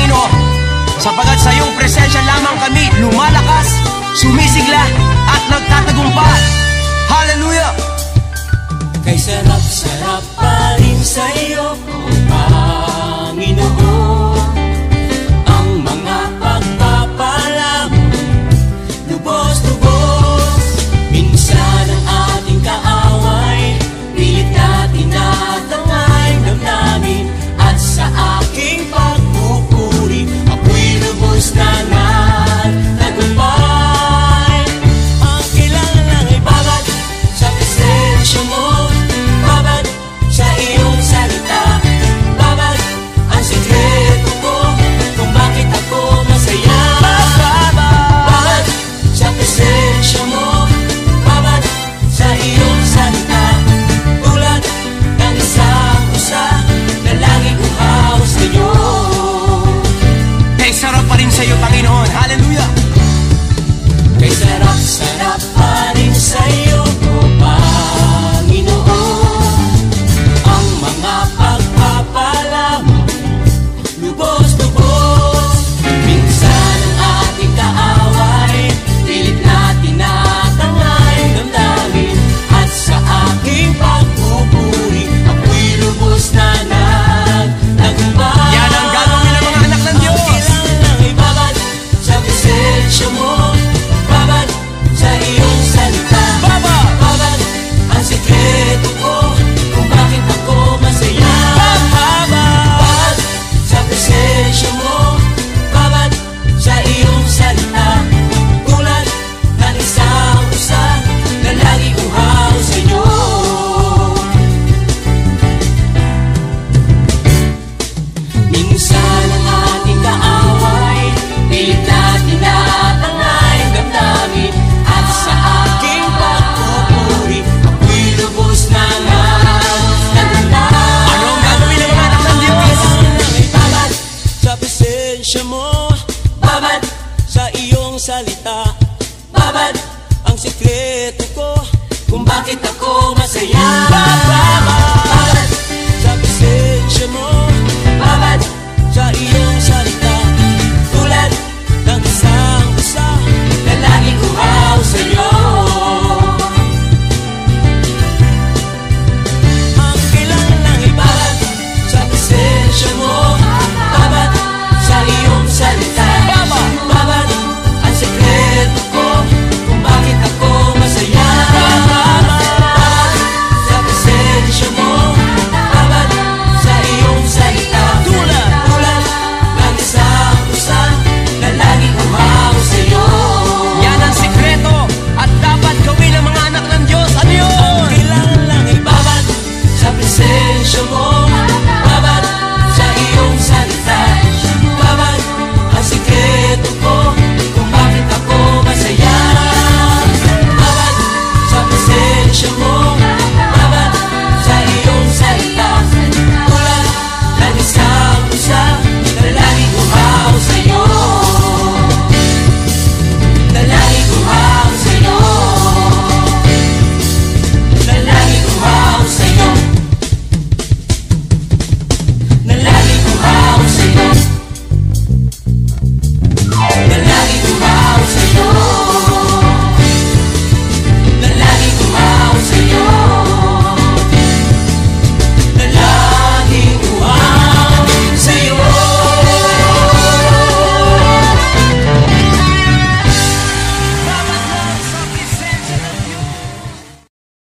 Panginoon. Sapagat sa iyong presensya lamang kami lumalakas, sumisigla, at nagtatagumpay. Hallelujah! Kay sarap-sarap pa rin sa iyo, sikreto ko Kung bakit ako masaya. Babad Sa presensya mo. Babad Sa iyong salita. Tulad ng isang isa Na lagi kuhaw sa'yo. Ang ilang ng iba Babad Sa presensya mo. Babad Sa iyong salita. 生活